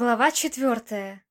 Глава четвертая.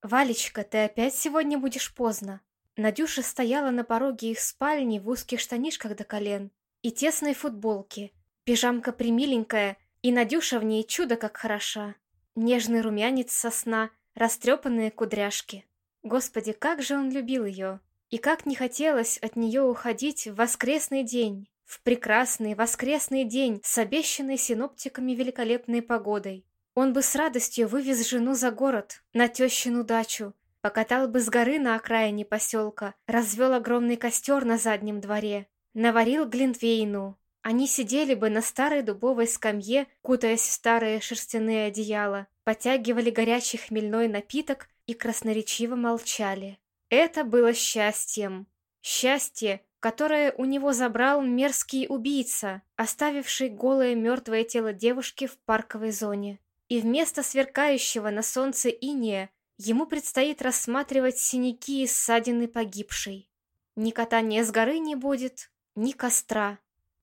«Валечка, ты опять сегодня будешь поздно». Надюша стояла на пороге их спальни в узких штанишках до колен и тесной футболке. Пижамка примиленькая, и Надюша в ней чудо как хороша. Нежный румянец сосна, растрепанные кудряшки. Господи, как же он любил ее! И как не хотелось от нее уходить в воскресный день, в прекрасный воскресный день с обещанной синоптиками великолепной погодой. Он бы с радостью вывез жену за город, на тещину дачу, покатал бы с горы на окраине поселка, развел огромный костер на заднем дворе, наварил глинтвейну. Они сидели бы на старой дубовой скамье, кутаясь в старые шерстяные одеяла, потягивали горячий хмельной напиток и красноречиво молчали. Это было счастьем. Счастье, которое у него забрал мерзкий убийца, оставивший голое мертвое тело девушки в парковой зоне и вместо сверкающего на солнце иния ему предстоит рассматривать синяки и ссадины погибшей. Ни катания с горы не будет, ни костра.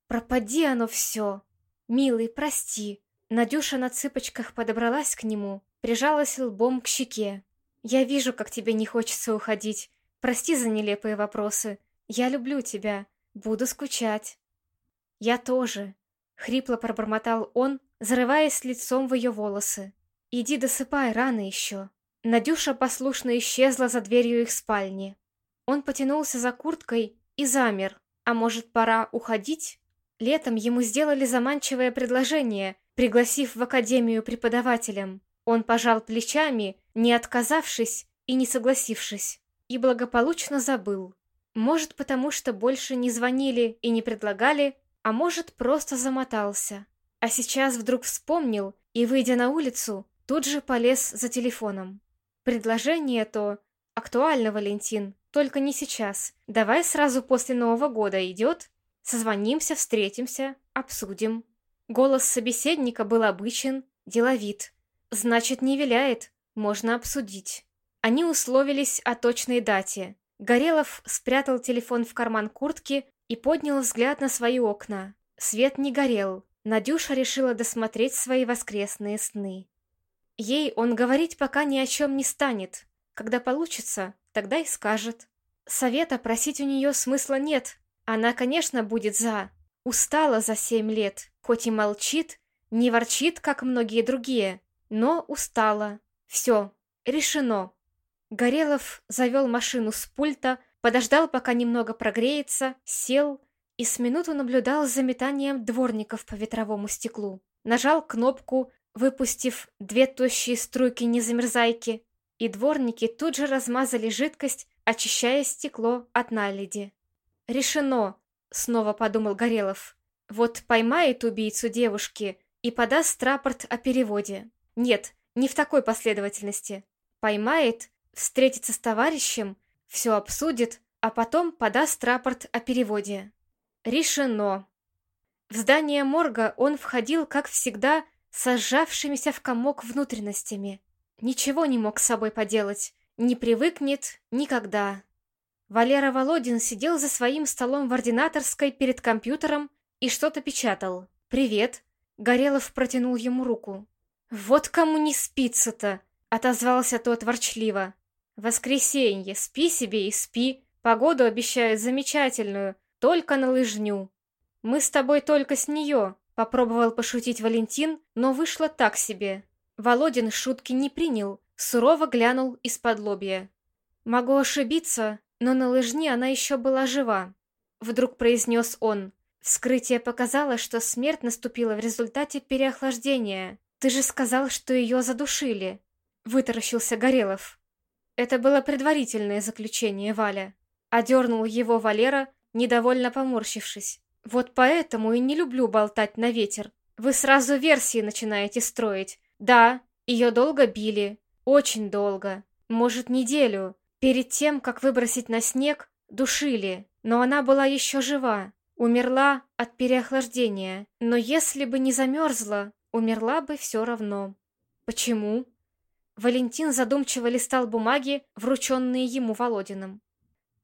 Пропади оно все. Милый, прости. Надюша на цыпочках подобралась к нему, прижалась лбом к щеке. Я вижу, как тебе не хочется уходить. Прости за нелепые вопросы. Я люблю тебя. Буду скучать. Я тоже. Хрипло пробормотал он, зарываясь лицом в ее волосы. «Иди досыпай, рано еще». Надюша послушно исчезла за дверью их спальни. Он потянулся за курткой и замер. А может, пора уходить? Летом ему сделали заманчивое предложение, пригласив в академию преподавателем. Он пожал плечами, не отказавшись и не согласившись, и благополучно забыл. Может, потому что больше не звонили и не предлагали, а может, просто замотался. А сейчас вдруг вспомнил и, выйдя на улицу, тут же полез за телефоном. Предложение то актуально, Валентин, только не сейчас. Давай сразу после Нового года идет? Созвонимся, встретимся, обсудим. Голос собеседника был обычен, деловит. Значит, не виляет, можно обсудить. Они условились о точной дате. Горелов спрятал телефон в карман куртки и поднял взгляд на свои окна. Свет не горел, Надюша решила досмотреть свои воскресные сны. Ей он говорить пока ни о чем не станет. Когда получится, тогда и скажет. Совета просить у нее смысла нет. Она, конечно, будет за. Устала за семь лет, хоть и молчит, не ворчит, как многие другие, но устала. Все, решено. Горелов завел машину с пульта, подождал, пока немного прогреется, сел и с минуту наблюдал за метанием дворников по ветровому стеклу. Нажал кнопку, выпустив две тощие струйки незамерзайки, и дворники тут же размазали жидкость, очищая стекло от наледи. «Решено!» — снова подумал Горелов. «Вот поймает убийцу девушки и подаст рапорт о переводе. Нет, не в такой последовательности. Поймает, встретится с товарищем, все обсудит, а потом подаст рапорт о переводе. Решено. В здание морга он входил, как всегда, с сжавшимися в комок внутренностями. Ничего не мог с собой поделать. Не привыкнет никогда. Валера Володин сидел за своим столом в ординаторской перед компьютером и что-то печатал. «Привет!» Горелов протянул ему руку. «Вот кому не спится-то!» — отозвался тот ворчливо. «Воскресенье, спи себе и спи. Погоду обещают замечательную. Только на лыжню. Мы с тобой только с нее, попробовал пошутить Валентин, но вышло так себе. Володин шутки не принял, сурово глянул из-под лобья. Могу ошибиться, но на лыжне она еще была жива. Вдруг произнес он. Вскрытие показало, что смерть наступила в результате переохлаждения. Ты же сказал, что ее задушили. Вытаращился Горелов. Это было предварительное заключение, Валя. Одернул его Валера, недовольно поморщившись. «Вот поэтому и не люблю болтать на ветер. Вы сразу версии начинаете строить. Да, ее долго били. Очень долго. Может, неделю. Перед тем, как выбросить на снег, душили. Но она была еще жива. Умерла от переохлаждения. Но если бы не замерзла, умерла бы все равно. Почему?» Валентин задумчиво листал бумаги, врученные ему Володиным.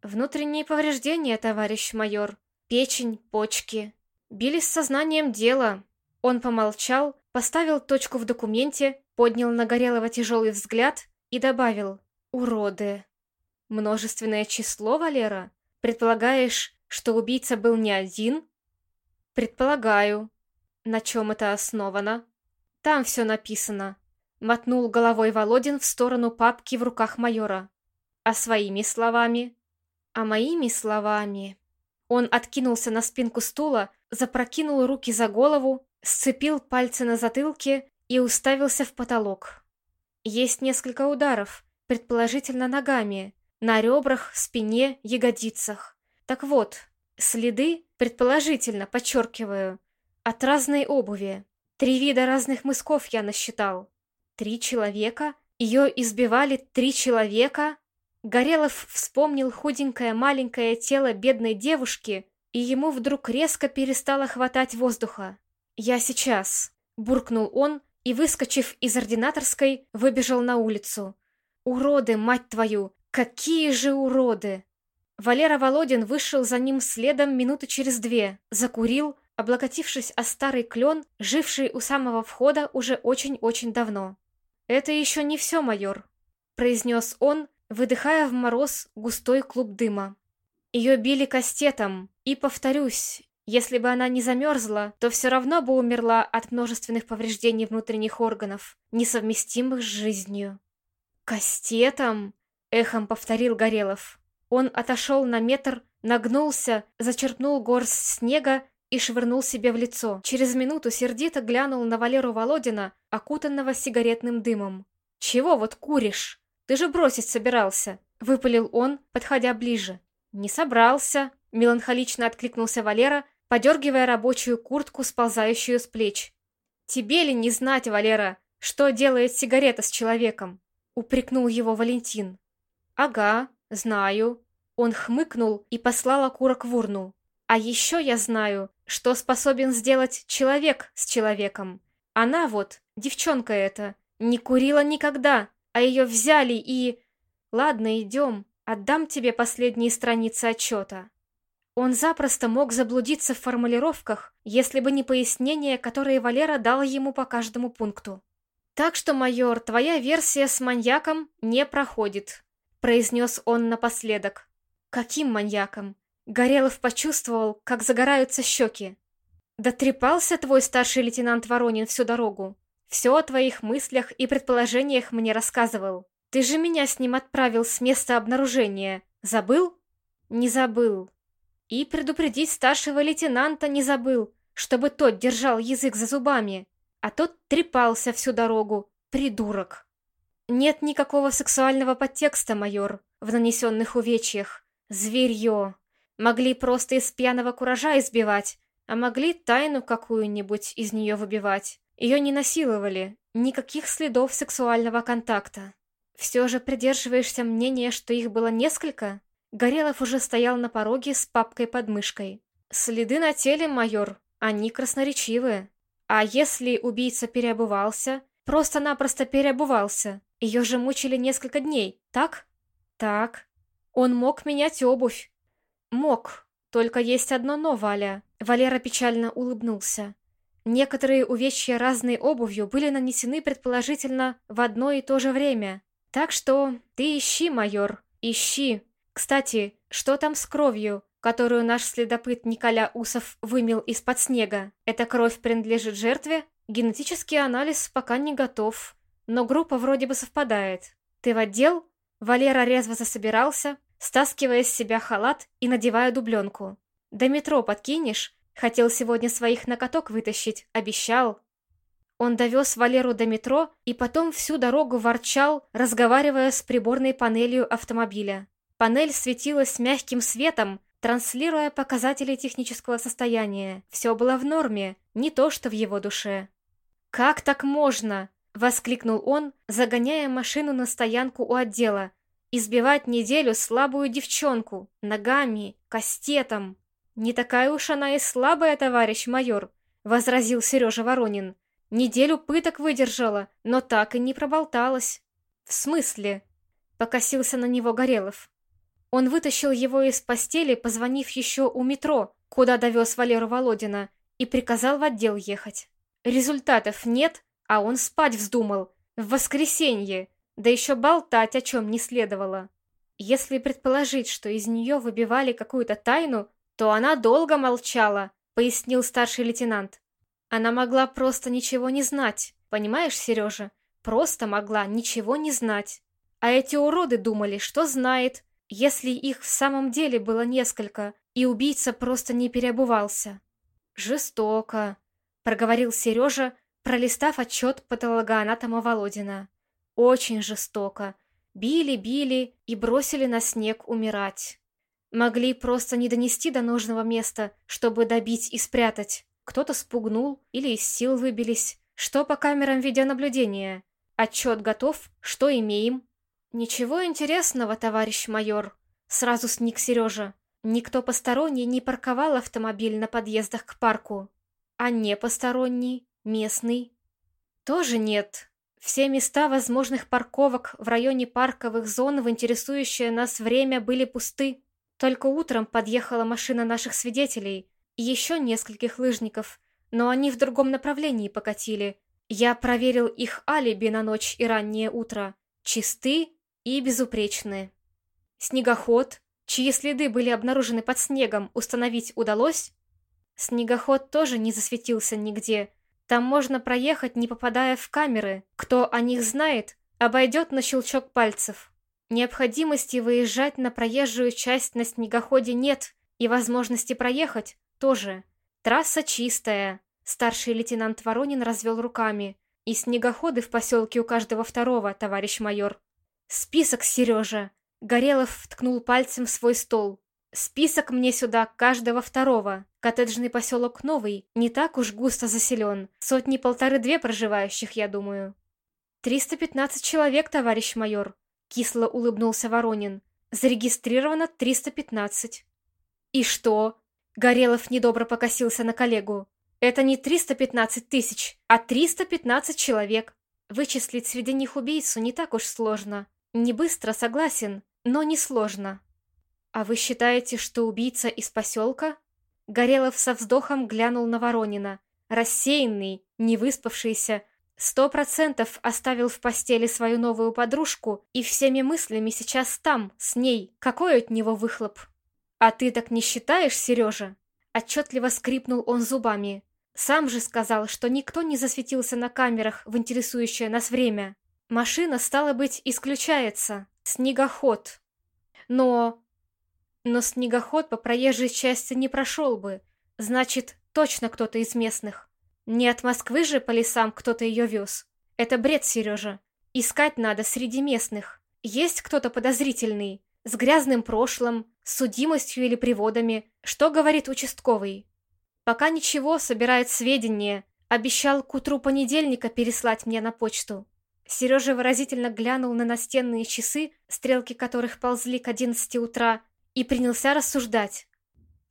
Внутренние повреждения, товарищ майор. Печень, почки. Били с сознанием дела. Он помолчал, поставил точку в документе поднял на Горелого тяжелый взгляд и добавил «Уроды». «Множественное число, Валера? Предполагаешь, что убийца был не один?» «Предполагаю. На чем это основано?» «Там все написано», — мотнул головой Володин в сторону папки в руках майора. «А своими словами?» «А моими словами...» Он откинулся на спинку стула, запрокинул руки за голову, сцепил пальцы на затылке и уставился в потолок. Есть несколько ударов, предположительно ногами, на ребрах, спине, ягодицах. Так вот, следы, предположительно, подчеркиваю, от разной обуви. Три вида разных мысков я насчитал. Три человека? Ее избивали три человека? Горелов вспомнил худенькое маленькое тело бедной девушки, и ему вдруг резко перестало хватать воздуха. «Я сейчас», — буркнул он и, выскочив из ординаторской, выбежал на улицу. «Уроды, мать твою! Какие же уроды!» Валера Володин вышел за ним следом минуты через две, закурил, облокотившись о старый клен, живший у самого входа уже очень-очень давно. «Это еще не все, майор», — произнес он, выдыхая в мороз густой клуб дыма. Ее били кастетом, и, повторюсь, если бы она не замерзла, то все равно бы умерла от множественных повреждений внутренних органов, несовместимых с жизнью. «Кастетом?» — эхом повторил Горелов. Он отошел на метр, нагнулся, зачерпнул горсть снега и швырнул себе в лицо. Через минуту сердито глянул на Валеру Володина, окутанного сигаретным дымом. «Чего вот куришь?» Ты же бросить собирался!» — выпалил он, подходя ближе. «Не собрался!» — меланхолично откликнулся Валера, подергивая рабочую куртку, сползающую с плеч. «Тебе ли не знать, Валера, что делает сигарета с человеком?» — упрекнул его Валентин. «Ага, знаю». Он хмыкнул и послал окурок в урну. «А еще я знаю, что способен сделать человек с человеком. Она вот, девчонка эта, не курила никогда, а ее взяли и... Ладно, идем, отдам тебе последние страницы отчета. Он запросто мог заблудиться в формулировках, если бы не пояснения, которые Валера дал ему по каждому пункту. «Так что, майор, твоя версия с маньяком не проходит», — произнес он напоследок. «Каким маньяком?» Горелов почувствовал, как загораются щеки. «Да трепался твой старший лейтенант Воронин всю дорогу. Все о твоих мыслях и предположениях мне рассказывал. Ты же меня с ним отправил с места обнаружения. Забыл? Не забыл. И предупредить старшего лейтенанта не забыл, чтобы тот держал язык за зубами. А тот трепался всю дорогу. Придурок. Нет никакого сексуального подтекста, майор, в нанесенных увечьях. Зверье. Могли просто из пьяного куража избивать, а могли тайну какую-нибудь из нее выбивать. Ее не насиловали, никаких следов сексуального контакта. Все же придерживаешься мнения, что их было несколько? Горелов уже стоял на пороге с папкой под мышкой. Следы на теле, майор, они красноречивые. А если убийца переобувался? Просто-напросто переобувался. Ее же мучили несколько дней, так? Так. Он мог менять обувь. Мог. Только есть одно но, Валя. Валера печально улыбнулся. Некоторые увечья разной обувью были нанесены предположительно в одно и то же время. Так что ты ищи, майор, ищи. Кстати, что там с кровью, которую наш следопыт Николя Усов вымел из-под снега? Эта кровь принадлежит жертве? Генетический анализ пока не готов, но группа вроде бы совпадает. Ты в отдел? Валера резво засобирался, стаскивая с себя халат и надевая дубленку. До метро подкинешь, Хотел сегодня своих на каток вытащить, обещал. Он довез Валеру до метро и потом всю дорогу ворчал, разговаривая с приборной панелью автомобиля. Панель светилась мягким светом, транслируя показатели технического состояния. Все было в норме, не то что в его душе. «Как так можно?» — воскликнул он, загоняя машину на стоянку у отдела. «Избивать неделю слабую девчонку, ногами, кастетом». «Не такая уж она и слабая, товарищ майор», — возразил Сережа Воронин. «Неделю пыток выдержала, но так и не проболталась». «В смысле?» — покосился на него Горелов. Он вытащил его из постели, позвонив еще у метро, куда довез Валеру Володина, и приказал в отдел ехать. Результатов нет, а он спать вздумал. В воскресенье, да еще болтать о чем не следовало. Если предположить, что из нее выбивали какую-то тайну, то она долго молчала, пояснил старший лейтенант. Она могла просто ничего не знать, понимаешь, Сережа? Просто могла ничего не знать. А эти уроды думали, что знает, если их в самом деле было несколько, и убийца просто не переобувался. «Жестоко», — проговорил Сережа, пролистав отчет патологоанатома Володина. «Очень жестоко. Били, били и бросили на снег умирать. Могли просто не донести до нужного места, чтобы добить и спрятать. Кто-то спугнул или из сил выбились. Что по камерам видеонаблюдения? Отчет готов? Что имеем?» «Ничего интересного, товарищ майор», — сразу сник Сережа. Никто посторонний не парковал автомобиль на подъездах к парку. А не посторонний, местный. Тоже нет. Все места возможных парковок в районе парковых зон в интересующее нас время были пусты. Только утром подъехала машина наших свидетелей и еще нескольких лыжников, но они в другом направлении покатили. Я проверил их алиби на ночь и раннее утро. Чисты и безупречны. Снегоход, чьи следы были обнаружены под снегом, установить удалось? Снегоход тоже не засветился нигде. Там можно проехать, не попадая в камеры. Кто о них знает, обойдет на щелчок пальцев. Необходимости выезжать на проезжую часть на снегоходе нет, и возможности проехать тоже. Трасса чистая. Старший лейтенант Воронин развел руками. И снегоходы в поселке у каждого второго, товарищ майор. Список, Сережа. Горелов ткнул пальцем в свой стол. «Список мне сюда каждого второго. Коттеджный поселок новый, не так уж густо заселен. Сотни-полторы-две проживающих, я думаю». «Триста пятнадцать человек, товарищ майор», — кисло улыбнулся Воронин. «Зарегистрировано триста пятнадцать». «И что?» — Горелов недобро покосился на коллегу. «Это не триста пятнадцать тысяч, а триста пятнадцать человек. Вычислить среди них убийцу не так уж сложно. Не быстро, согласен, но несложно. А вы считаете, что убийца из поселка? Горелов со вздохом глянул на Воронина. Рассеянный, невыспавшийся, сто процентов оставил в постели свою новую подружку и всеми мыслями сейчас там, с ней. Какой от него выхлоп? А ты так не считаешь, Сережа? Отчетливо скрипнул он зубами. Сам же сказал, что никто не засветился на камерах в интересующее нас время. Машина, стало быть, исключается. Снегоход. Но... Но снегоход по проезжей части не прошел бы. Значит, точно кто-то из местных. Не от Москвы же по лесам кто-то ее вез. Это бред, Сережа. Искать надо среди местных. Есть кто-то подозрительный, с грязным прошлым, с судимостью или приводами. Что говорит участковый? Пока ничего, собирает сведения. Обещал к утру понедельника переслать мне на почту. Сережа выразительно глянул на настенные часы, стрелки которых ползли к одиннадцати утра, и принялся рассуждать.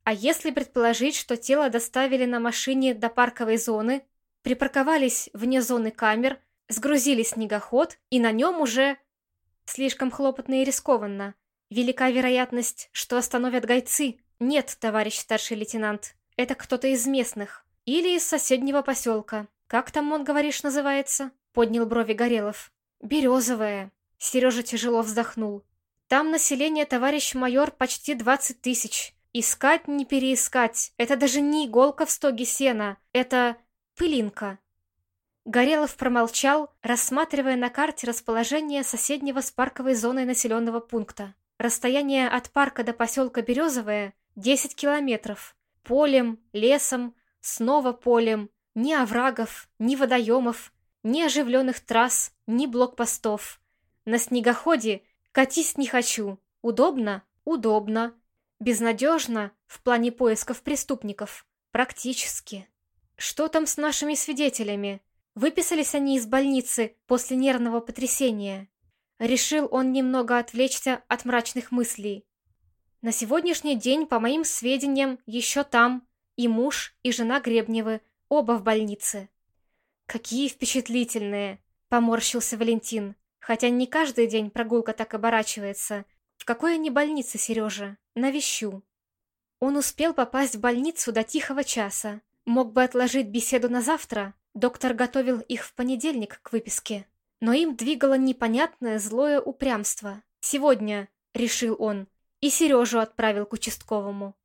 А если предположить, что тело доставили на машине до парковой зоны, припарковались вне зоны камер, сгрузили снегоход, и на нем уже... Слишком хлопотно и рискованно. Велика вероятность, что остановят гайцы. Нет, товарищ старший лейтенант, это кто-то из местных. Или из соседнего поселка. Как там, он, говоришь, называется? поднял брови Горелов. «Березовая». Сережа тяжело вздохнул. «Там население, товарищ майор, почти двадцать тысяч. Искать не переискать. Это даже не иголка в стоге сена. Это пылинка». Горелов промолчал, рассматривая на карте расположение соседнего с парковой зоной населенного пункта. Расстояние от парка до поселка Березовая — 10 километров. Полем, лесом, снова полем. Ни оврагов, ни водоемов, ни оживленных трасс, ни блокпостов. На снегоходе катись не хочу. Удобно? Удобно. Безнадежно в плане поисков преступников? Практически. Что там с нашими свидетелями? Выписались они из больницы после нервного потрясения. Решил он немного отвлечься от мрачных мыслей. На сегодняшний день, по моим сведениям, еще там и муж, и жена Гребневы, оба в больнице. «Какие впечатлительные!» — поморщился Валентин. «Хотя не каждый день прогулка так оборачивается. В какой они больнице, Сережа? Навещу». Он успел попасть в больницу до тихого часа. Мог бы отложить беседу на завтра. Доктор готовил их в понедельник к выписке. Но им двигало непонятное злое упрямство. «Сегодня», — решил он, и Сережу отправил к участковому.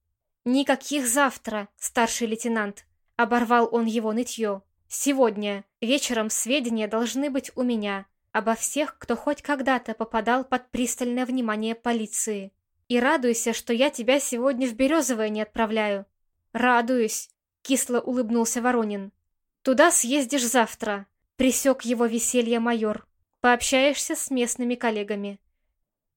«Никаких завтра, старший лейтенант», — оборвал он его нытье. «Сегодня, вечером сведения должны быть у меня обо всех, кто хоть когда-то попадал под пристальное внимание полиции. И радуйся, что я тебя сегодня в Березовое не отправляю». «Радуюсь», — кисло улыбнулся Воронин. «Туда съездишь завтра», — присек его веселье майор. «Пообщаешься с местными коллегами».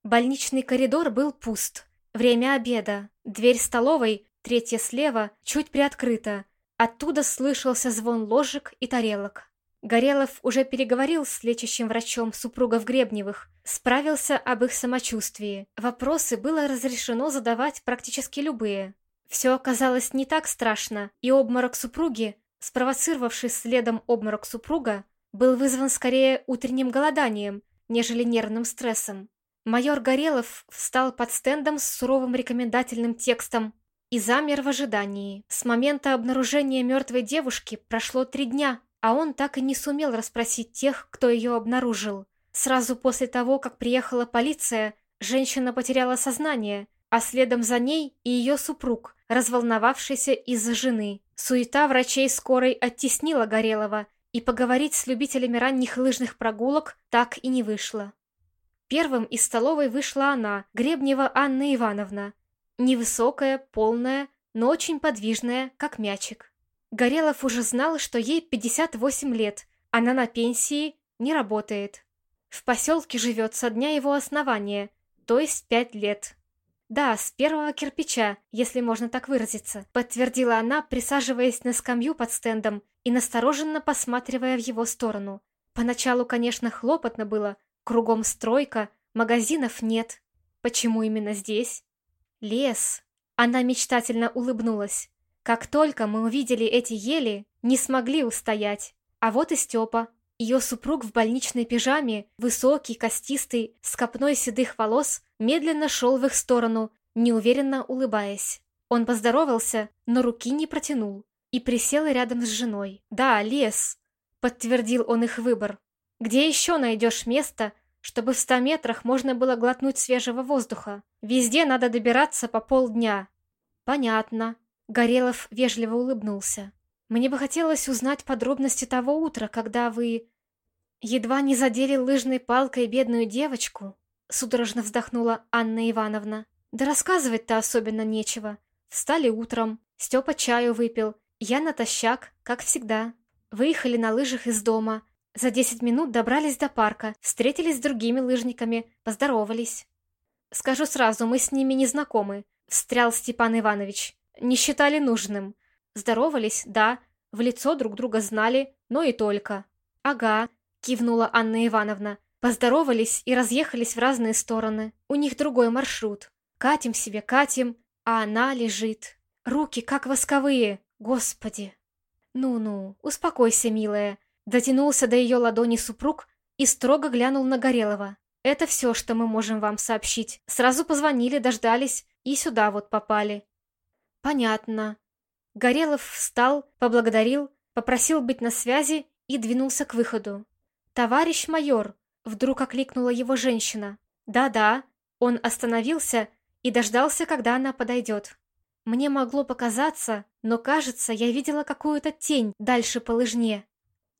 Больничный коридор был пуст. Время обеда. Дверь столовой, третья слева, чуть приоткрыта. Оттуда слышался звон ложек и тарелок. Горелов уже переговорил с лечащим врачом супругов Гребневых, справился об их самочувствии. Вопросы было разрешено задавать практически любые. Все оказалось не так страшно, и обморок супруги, спровоцировавший следом обморок супруга, был вызван скорее утренним голоданием, нежели нервным стрессом. Майор Горелов встал под стендом с суровым рекомендательным текстом и замер в ожидании. С момента обнаружения мертвой девушки прошло три дня, а он так и не сумел расспросить тех, кто ее обнаружил. Сразу после того, как приехала полиция, женщина потеряла сознание, а следом за ней и ее супруг, разволновавшийся из-за жены. Суета врачей скорой оттеснила Горелова, и поговорить с любителями ранних лыжных прогулок так и не вышло. Первым из столовой вышла она, Гребнева Анна Ивановна. Невысокая, полная, но очень подвижная, как мячик. Горелов уже знал, что ей 58 лет, она на пенсии, не работает. В поселке живет со дня его основания, то есть пять лет. «Да, с первого кирпича, если можно так выразиться», подтвердила она, присаживаясь на скамью под стендом и настороженно посматривая в его сторону. Поначалу, конечно, хлопотно было, Кругом стройка, магазинов нет. Почему именно здесь? Лес. Она мечтательно улыбнулась. Как только мы увидели эти ели, не смогли устоять. А вот и Степа. Ее супруг в больничной пижаме, высокий, костистый, с копной седых волос, медленно шел в их сторону, неуверенно улыбаясь. Он поздоровался, но руки не протянул и присел рядом с женой. «Да, лес», — подтвердил он их выбор. Где еще найдешь место, чтобы в ста метрах можно было глотнуть свежего воздуха? Везде надо добираться по полдня. Понятно. Горелов вежливо улыбнулся. Мне бы хотелось узнать подробности того утра, когда вы... Едва не задели лыжной палкой бедную девочку, судорожно вздохнула Анна Ивановна. Да рассказывать-то особенно нечего. Встали утром, Степа чаю выпил, я натощак, как всегда. Выехали на лыжах из дома, за десять минут добрались до парка, встретились с другими лыжниками, поздоровались. «Скажу сразу, мы с ними не знакомы», — встрял Степан Иванович. «Не считали нужным. Здоровались, да, в лицо друг друга знали, но и только». «Ага», — кивнула Анна Ивановна. Поздоровались и разъехались в разные стороны. У них другой маршрут. Катим себе, катим, а она лежит. Руки как восковые, господи. Ну-ну, успокойся, милая. Дотянулся до ее ладони супруг и строго глянул на Горелого. «Это все, что мы можем вам сообщить. Сразу позвонили, дождались и сюда вот попали». «Понятно». Горелов встал, поблагодарил, попросил быть на связи и двинулся к выходу. «Товарищ майор!» — вдруг окликнула его женщина. «Да-да». Он остановился и дождался, когда она подойдет. Мне могло показаться, но, кажется, я видела какую-то тень дальше по лыжне.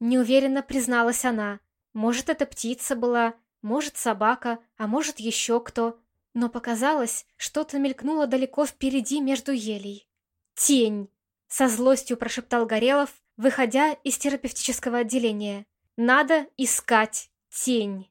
Неуверенно призналась она. Может, это птица была, может, собака, а может, еще кто. Но показалось, что-то мелькнуло далеко впереди между елей. «Тень!» — со злостью прошептал Горелов, выходя из терапевтического отделения. «Надо искать тень!»